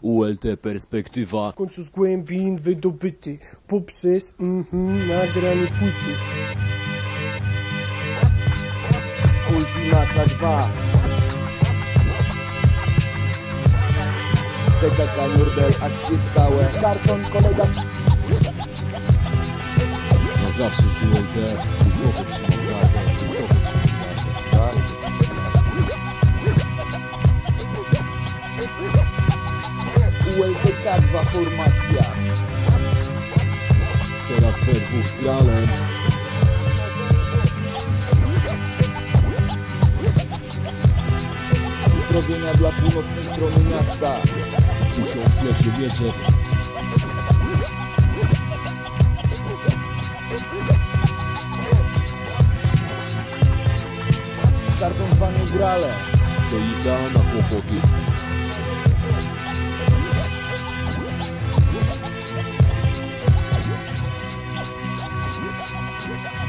ULT perspektywa. W końcu z głębin wydobyty poprzez mhm, nagranie płyty. Ultimata 2 TKK Nurdel, akcje stałe Karton kolega Na zawsze z ULT. Wysoko trzymam WLTK2 formacja. Teraz we dwóch z gralem dla północnej strony miasta. Tysiąc leczy wieżek Karton zwany grale. To idea na kłopoty. Patrick.